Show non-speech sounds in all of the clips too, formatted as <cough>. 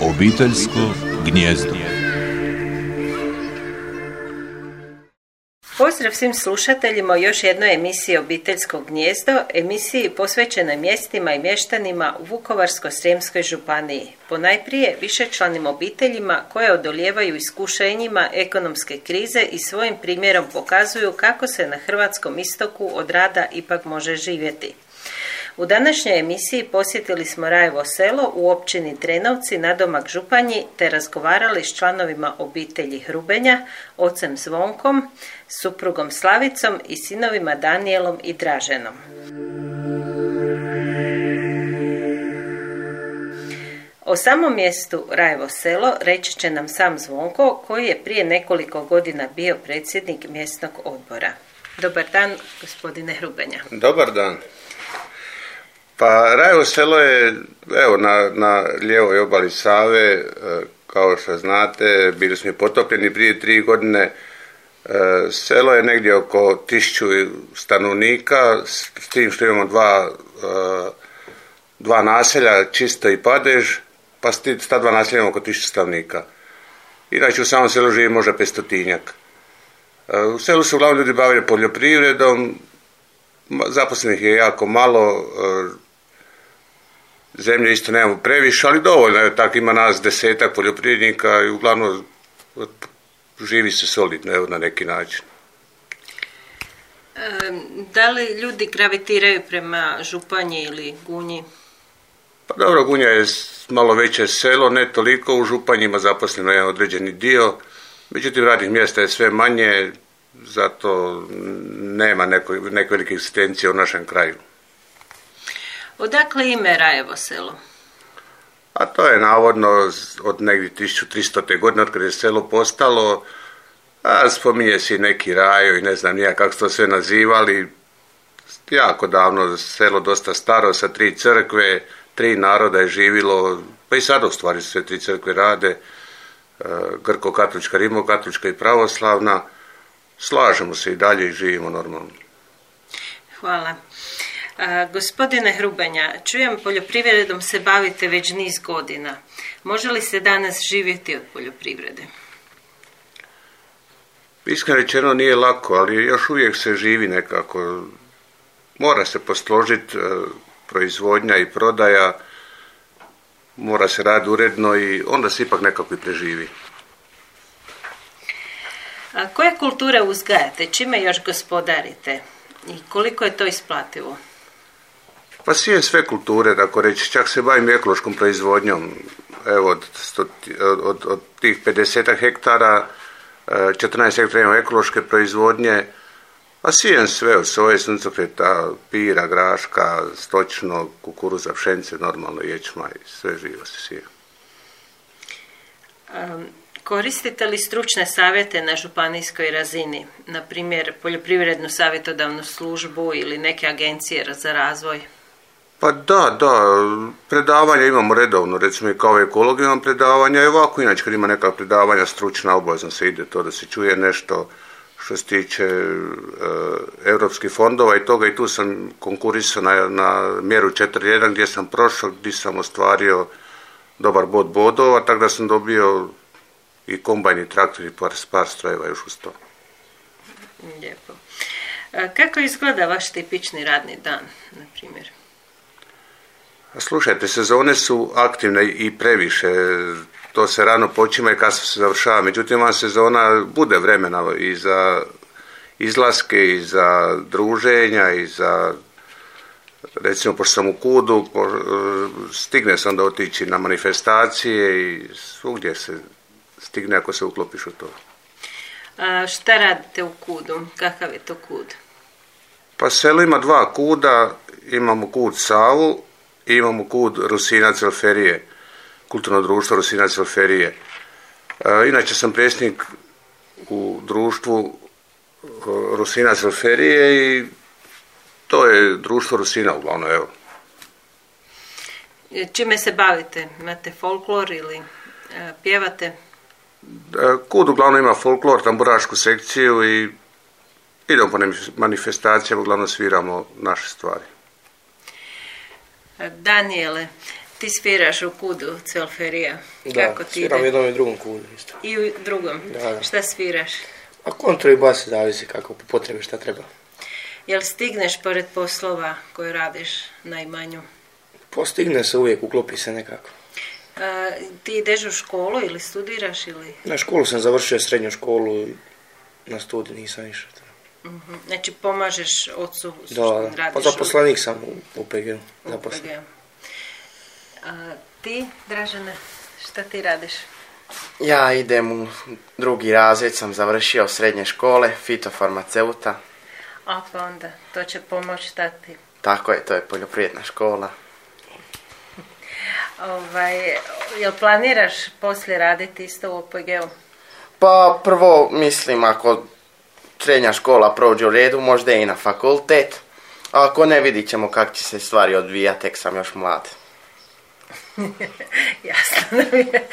Obiteljsko gnjezdo. Pozdrav svim slušateljima u još jednoj emisiji Obiteljsko gnjezdo, emisiji posvećenoj mjestima i mještanima u Vukovarsko-Srijemskoj županiji. Ponajprije višečlanim obiteljima koje odolijevaju iskušenjima ekonomske krize i svojim primjerom pokazuju kako se na hrvatskom istoku od rada ipak može živjeti. U današnjoj emisiji posjetili smo Rajevo selo u općini Trenovci na domak Županji te razgovarali s članovima obitelji Hrubenja, ocem Zvonkom, suprugom Slavicom i sinovima Danijelom i Draženom. O samom mjestu Rajevo selo reći će nam sam Zvonko koji je prije nekoliko godina bio predsjednik mjesnog odbora. Dobar dan, gospodine Hrubenja. Dobar dan. Pa Rajevo selo je evo, na, na lijevoj obali Save, e, kao što znate, bili smo potopljeni prije tri godine. E, selo je negdje oko tisuću stanovnika, s tim što imamo dva, e, dva naselja, Čisto i Padež, pa s ta dva naselja imamo oko tisuću stanovnika. Inače u samom selu živi možda pestotinjak. U selu se uglavnom ljudi bavili poljoprivredom, zaposlenih je jako malo, zemlje isto nemamo previše, ali dovoljno, evo tako ima nas desetak poljoprivrednika i uglavnom živi se solidno, evo na neki način. Da li ljudi gravitiraju prema Županji ili Gunji? Pa dobro, Gunja je malo veće selo, ne toliko, u Županjima zaposleno je određeni dio, međutim radnih mjesta je sve manje, zato nema neke velike egzistencije u našem kraju. Odakle ime Rajevo selo? A to je navodno od negdje 1300. godine od kada je selo postalo, a spominje se i neki rajo i ne znam nija kako to sve nazivali. Jako davno selo dosta staro sa tri crkve, tri naroda je živilo, pa i sada u stvari sve tri crkve rade, e, grko-katolička, rimo-katolička i pravoslavna. Slažemo se i dalje i živimo normalno. Hvala gospodine Hrubenja, čujem poljoprivredom se bavite već niz godina. Može li se danas živjeti od poljoprivrede? Iskreno rečeno nije lako, ali još uvijek se živi nekako. Mora se posložiti e, proizvodnja i prodaja, mora se raditi uredno i onda se ipak nekako i preživi. A koje kulture uzgajate? Čime još gospodarite? I koliko je to isplativo? Pa sijem sve kulture, tako reći, čak se bavim ekološkom proizvodnjom. Evo, od, od, od tih 50 hektara, 14 e, hektara imam ekološke proizvodnje, a sijem sve od soje, suncokreta, pira, graška, stočno, kukuruza, pšenice, normalno ječma i sve živo se sije. koristite li stručne savjete na županijskoj razini, na primjer poljoprivrednu savjetodavnu službu ili neke agencije za razvoj? Pa da, da, predavanja imamo redovno, recimo i kao ekolog imam predavanja i ovako, inače kad ima neka predavanja stručna obavezno se ide to da se čuje nešto što se tiče e, europskih fondova i toga i tu sam konkurisao na, na mjeru 4.1 gdje sam prošao, gdje sam ostvario dobar bod bodova, tako da sam dobio i kombajni traktor i par, par strojeva još uz to. Lijepo. kako izgleda vaš tipični radni dan, na primjer? Slušajte, sezone su aktivne i previše. To se rano počima i kasno se završava. Međutim, vam sezona bude vremena i za izlaske, i za druženja, i za recimo pošto sam u Kudu, stigne sam da otići na manifestacije i svugdje se stigne ako se uklopiš u to. A šta radite u Kudu? Kakav je to Kud? Pa selo ima dva kuda, imamo kud Savu i imamo kud Rusina Celferije, kulturno društvo Rusina Celferije. E, inače sam predsjednik u društvu e, Rusina Celferije i to je društvo Rusina uglavnom, evo. E, čime se bavite? Imate folklor ili pjevate? Kud uglavnom ima folklor, tamburašku sekciju i idemo po manifestacijama, uglavnom sviramo naše stvari. Daniele, Ti sviraš u kudu Celferija. Da, Kako ti sviram u jednom i drugom kudu isto. I u drugom. Da, da. Šta sviraš? A kontru i bas zavisi kako po potrebi šta treba. Jel stigneš pored poslova koje radiš najmanju? Postigne se uvijek, uklopi se nekako. A, ti ideš u školu ili studiraš ili... Na školu sam završio srednju školu, na studij nisam išao. Mhm. Znači pomažeš ocu, Da, radiš Pa u- zaposlenik sam u OPG-u. u zaposlen. OPG-u. A, ti, Dražene, šta ti radiš? Ja idem u drugi razred, sam završio srednje škole, fitofarmaceuta. A pa onda, to će pomoći tati. Tako je, to je poljoprivredna škola. <laughs> Ovaj, jel planiraš poslije raditi isto u OPG-u? Pa prvo mislim ako srednja škola prođe u redu, možda i na fakultet. A ako ne, vidit ćemo kako će se stvari odvijati, tek sam još mlad. <laughs> Jasno nam je.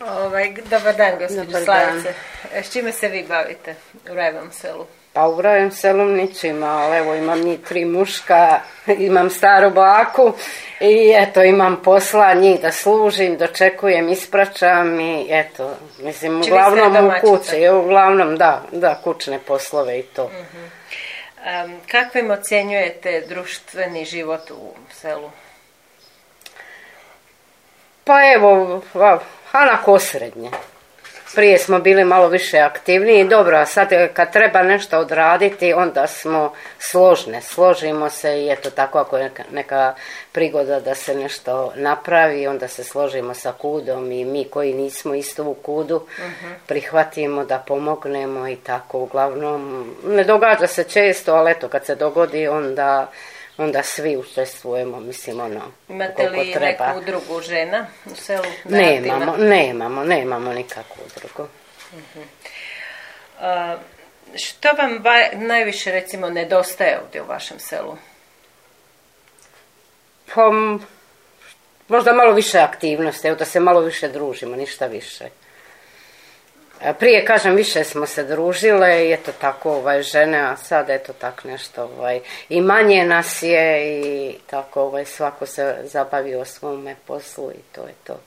Ovaj, dobar dan, gospođo Slavice. E, S čime se vi bavite u Rajvom selu? Pa u Rajem selom ničima, ali evo imam njih tri muška, <laughs> imam staru baku i eto imam posla njih da služim, dočekujem, ispraćam i eto, mislim uglavnom u kući, uglavnom da, da, kućne poslove i to. Em, kakvim ocjenjujete društveni život u selu? Pa evo, a, onako osrednje. Prije smo bili malo više aktivniji, dobro, a sad kad treba nešto odraditi, onda smo složne, složimo se i eto tako ako je neka, neka prigoda da se nešto napravi, onda se složimo sa kudom i mi koji nismo isto u kudu prihvatimo da pomognemo i tako. Uglavnom. Ne događa se često, ali eto kad se dogodi onda onda svi učestvujemo, mislim ono, Imate li treba. neku udrugu žena u selu? Nemamo, nemamo, nemamo nikakvu udrugu. A, što vam ba- najviše recimo nedostaje ovdje u vašem selu? Pa, m, možda malo više aktivnosti, evo da se malo više družimo, ništa više. A Prije, kažem, više smo se družile i eto tako ovaj, žene, a sad eto tak nešto ovaj, i manje nas je i tako ovaj, svako se zabavi o svome poslu i to je to.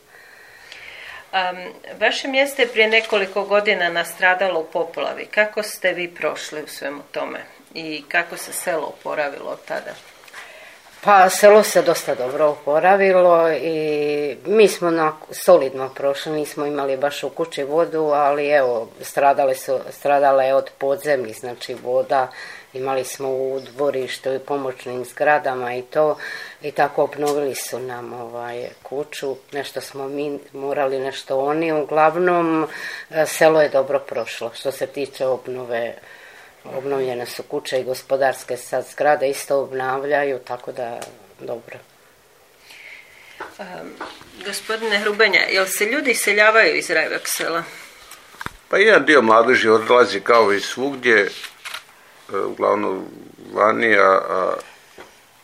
Am, vaše mjesto je prije nekoliko godina nastradalo u poplavi. Kako ste vi prošli u svemu tome? I kako se selo oporavilo od tada? Pa selo se dosta dobro oporavilo i mi smo na solidno prošli, nismo imali baš u kući vodu, ali evo, stradale su, stradala je od podzemnih, znači voda, imali smo u dvorištu i pomoćnim zgradama i to, i tako obnovili su nam ovaj, kuću, nešto smo mi morali, nešto oni, uglavnom e, selo je dobro prošlo, što se tiče obnove Obnovljene su kuće i gospodarske sad zgrade isto obnavljaju, tako da dobro. Am, gospodine Hrubenja, jel se ljudi iseljavaju iz Rajvog sela? Pa jedan dio mladeži odlazi kao i svugdje, e, uglavnom vani, a, a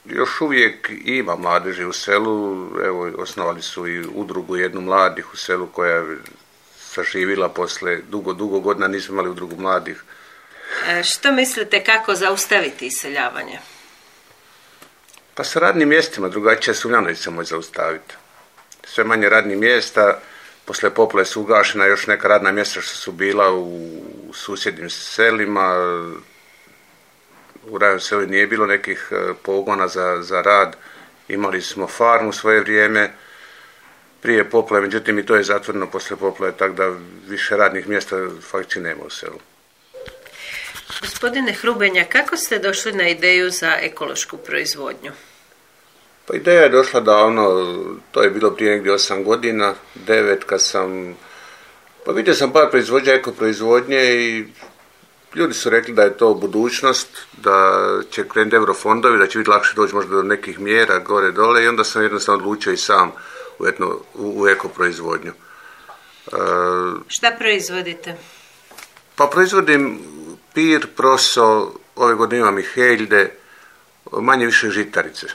još uvijek ima mladeži u selu. Evo, osnovali su i udrugu jednu mladih u selu koja je saživila posle dugo, dugo godina, nismo imali udrugu mladih. E, što mislite kako zaustaviti iseljavanje? Pa sa radnim mjestima drugačije se može zaustaviti. Sve manje radnih mjesta, posle poplave su ugašena još neka radna mjesta što su bila u susjednim selima. U raju selu nije bilo nekih e, pogona za, za rad. Imali smo farmu u svoje vrijeme prije poplave, međutim i to je zatvoreno posle poplave, tako da više radnih mjesta faktički nema u selu. Gospodine Hrubenja, kako ste došli na ideju za ekološku proizvodnju? Pa ideja je došla da ono, to je bilo prije negdje 8 godina, 9 kad sam, pa vidio sam par proizvođaja eko proizvodnje i ljudi su rekli da je to budućnost, da će krenuti eurofondovi, da će biti lakše doći možda do nekih mjera gore dole i onda sam jednostavno odlučio i sam u, etno, u, u eko proizvodnju. E, Šta proizvodite? pa proizvodim pir, proso, ove godine imam i heljde, manje više žitarice.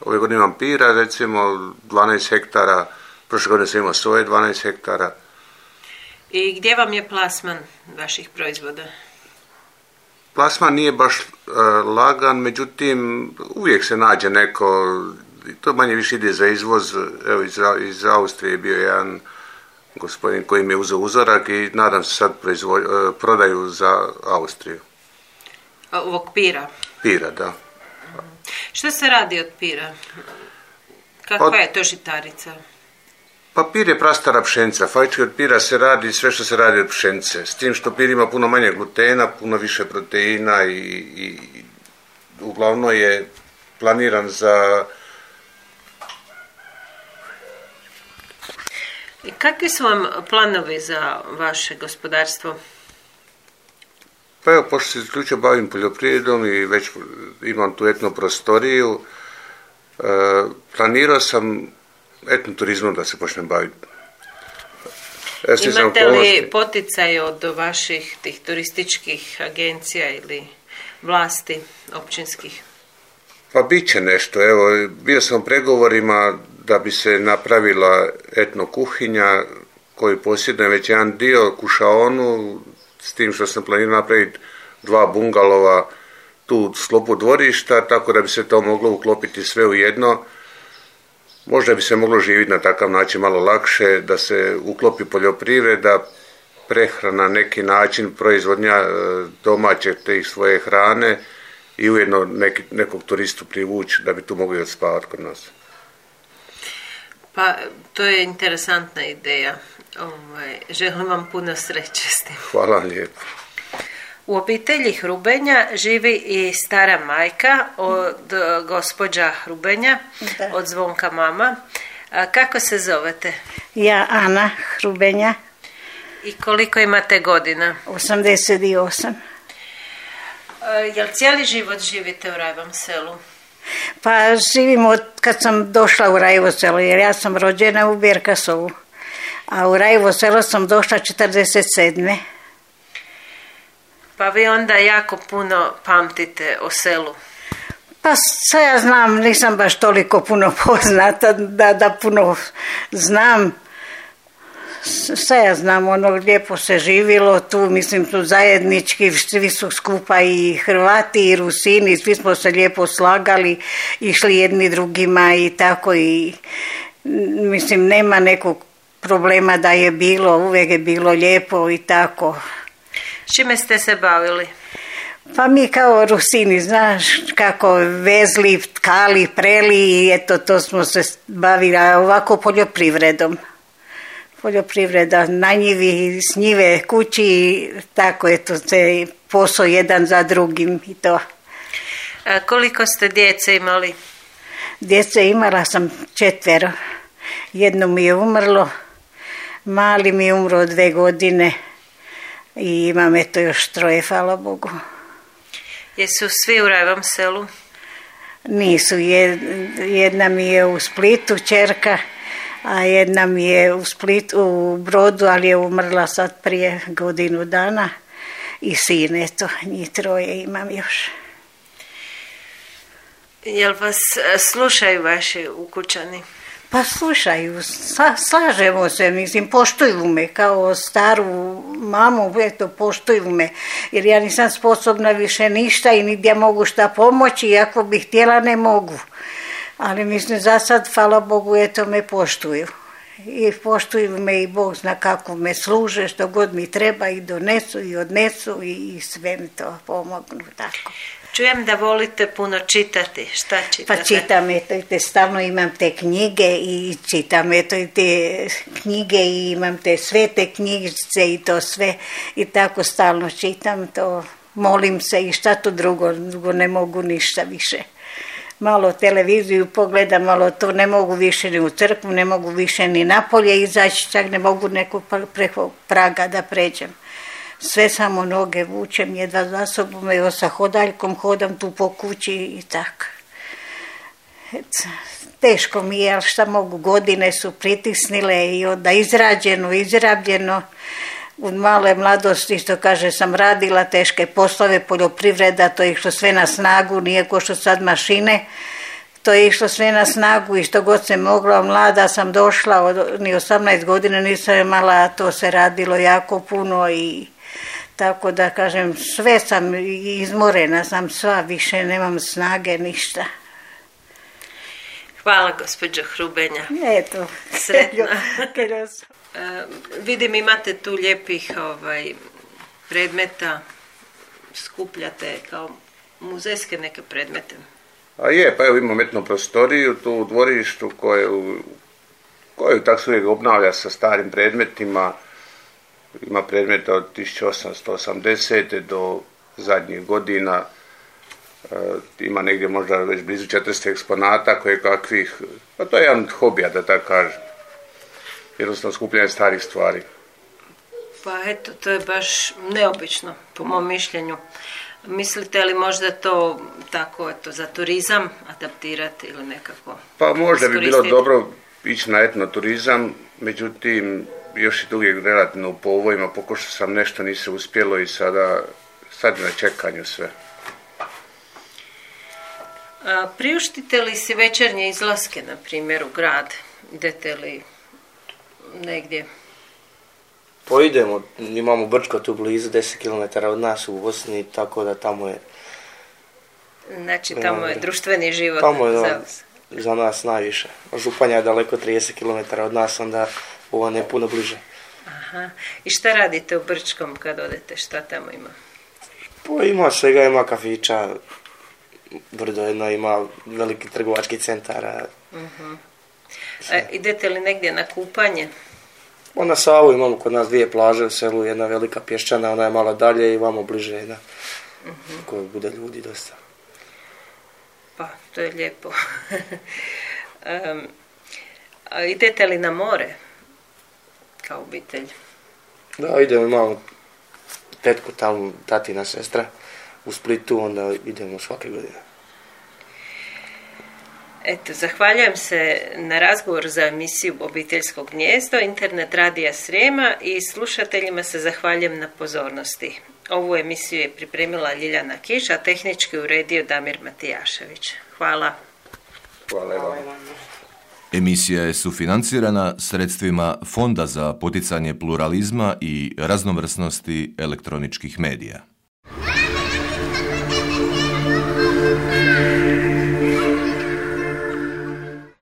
Ove godine imam pira, recimo 12 hektara, prošle godine sam imao soje 12 hektara. I gdje vam je plasman vaših proizvoda? Plasman nije baš e, lagan, međutim uvijek se nađe neko to manje više ide za izvoz. Evo iz, iz Austrije je bio jedan gospodin koji mi je uzeo uzorak i nadam se sad proizvo, e, prodaju za Austriju. Ovog pira? Pira, da. Što se radi od pira? Kakva od... je to žitarica? Papir je prastara pšenica. Fajčki od pira se radi sve što se radi od pšenice. S tim što pir ima puno manje glutena, puno više proteina i, i uglavnom je planiran za I kakvi su vam planovi za vaše gospodarstvo? Pa evo, pošto se isključio bavim poljoprivredom i već imam tu etnu prostoriju, e, planirao sam etnoturizmom da se počnem baviti. Imate li poticaj od vaših tih turističkih agencija ili vlasti općinskih? Pa bit će nešto. Evo, bio sam u pregovorima da bi se napravila etno kuhinja koju posjedujem već jedan dio kušaonu s tim što sam planirao napraviti dva bungalova tu u sklopu dvorišta, tako da bi se to moglo uklopiti sve u jedno. Možda bi se moglo živjeti na takav način malo lakše, da se uklopi poljoprivreda, prehrana, neki način proizvodnja e, domaće te svoje hrane i ujedno neki, nekog turistu privući da bi tu mogli odspavati kod nas. Pa to je interesantna ideja. Ovaj, želim vam puno sreće s tim. Hvala lijepo. U obitelji Hrubenja živi i stara majka od gospođa Hrubenja, od Zvonka mama. A kako se zovete? Ja, Ana Hrubenja. I koliko imate godina? 88. Jel cijeli život živite u Rajvom selu? Pa živim od kad sam došla u Rajevo selo, jer ja sam rođena u Bjerkasovu. A u Rajevo selo sam došla 47. Pa vi onda jako puno pamtite o selu. Pa sve ja znam, nisam baš toliko puno <laughs> poznata da, da puno znam. Sve ja znam, ono lijepo se živilo tu, mislim tu zajednički, svi su skupa i Hrvati i Rusini, svi smo se lijepo slagali, išli jedni drugima i tako i mislim nema nekog problema da je bilo, uvijek je bilo lijepo i tako. Čime ste se bavili? Pa mi kao Rusini, znaš, kako vezli, tkali, preli i eto to smo se bavili ovako poljoprivredom poljoprivreda na njivi, s njive kući, tako je to se posao jedan za drugim i to. A koliko ste djece imali? Djece imala sam četvero. Jedno mi je umrlo, mali mi je umro dve godine i imam eto još troje, hvala Bogu. Jesu svi u Rajvom selu? Nisu, jedna mi je u Splitu, čerka, a jedna mi je u Splitu, u Brodu, ali je umrla sad prije godinu dana i sin, eto, njih troje imam još. Jel vas e, slušaju vaši ukućani? Pa slušaju, slažemo se, mislim, poštuju me kao staru mamu, eto, poštuju me, jer ja nisam sposobna više ništa i nigdje mogu šta pomoći, iako bih htjela ne mogu. Ali mislim, za sad, hvala Bogu, eto me poštuju. I poštuju me i Bog zna kako me služe, što god mi treba i donesu i odnesu i, sve mi to pomognu, tako. Čujem da volite puno čitati. Šta čitate? Pa čitam, eto, te stalno imam te knjige i čitam, eto, i te knjige i imam te sve te knjižice i to sve. I tako stalno čitam to, molim se i šta to drugo, drugo ne mogu ništa više malo televiziju pogledam, malo to ne mogu više ni u crkvu, ne mogu više ni napolje izaći, čak ne mogu neko preko praga da pređem. Sve samo noge vučem, jedva za sobom, evo sa hodaljkom hodam tu po kući i tako. Teško mi je, ali šta mogu, godine su pritisnile i onda izrađeno, izrabljeno u male mladosti, što kaže, sam radila teške poslove, poljoprivreda, to je išlo sve na snagu, nije ko što sad mašine, to je išlo sve na snagu i što god se moglo, mlada sam došla, od, ni 18 godina nisam imala, to se radilo jako puno i tako da kažem, sve sam izmorena sam sva, više nemam snage, ništa. Hvala, gospođo Hrubenja. Eto, <laughs> Sretna. Vidim imate tu lijepih ovaj, predmeta, skupljate kao muzejske neke predmete. A je, pa evo imamo etnu prostoriju tu u dvorištu koju, koju tako se uvijek obnavlja sa starim predmetima. Ima predmeta od 1880. do zadnjih godina. E, ima negdje možda već blizu 400 eksponata koje kakvih, pa to je jedan hobija da tako kažem. Jednostavno skupljanje starih stvari. Pa eto, to je baš neobično, po mom mišljenju. Mislite li možda to tako, eto, za turizam adaptirati ili nekako? Pa možda bi bilo dobro ići na etnoturizam, međutim još to uvijek relativno u povojima, pokušao sam nešto, nije uspjelo i sada, sad na čekanju sve. A, priuštite li si večernje izlaske, na primjer, u grad? Idete li negdje? Pa idemo, imamo Brčko tu blizu 10 km od nas u Bosni, tako da tamo je, Znači, tamo je društveni život. tamo je za vas. za nas najviše. Županja je daleko 30 km od nas, onda ovo je puno bliže. Aha. I šta radite u Brčkom kad odete? Šta tamo ima? Pa ima svega, ima kafića, brdo jedno, ima veliki trgovački centara. E, idete li negdje na kupanje? Pa na Savu imamo kod nas dvije plaže u selu, jedna velika pješčana, ona je malo dalje i vamo bliže jedna. Koji bude ljudi dosta. Pa, to je lijepo. <laughs> Em, a idete li na more? Kao obitelj. Da, idemo, imamo tetku tamo, tatina sestra u Splitu, onda idemo svake godine. Eto, zahvaljujem se na razgovor za emisiju Obiteljsko gnjezdo, internet radija Srijema i slušateljima se zahvaljujem na pozornosti. Ovu emisiju je pripremila Ljiljana Kiš, a tehnički uredio Damir Matijašević. Hvala. Hvala vam. Emisija je sufinancirana sredstvima Fonda za poticanje pluralizma i raznovrsnosti elektroničkih medija.